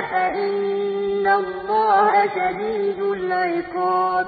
فَإِنَّ اللَّهَ شَدِيدُ الْعِقَابِ.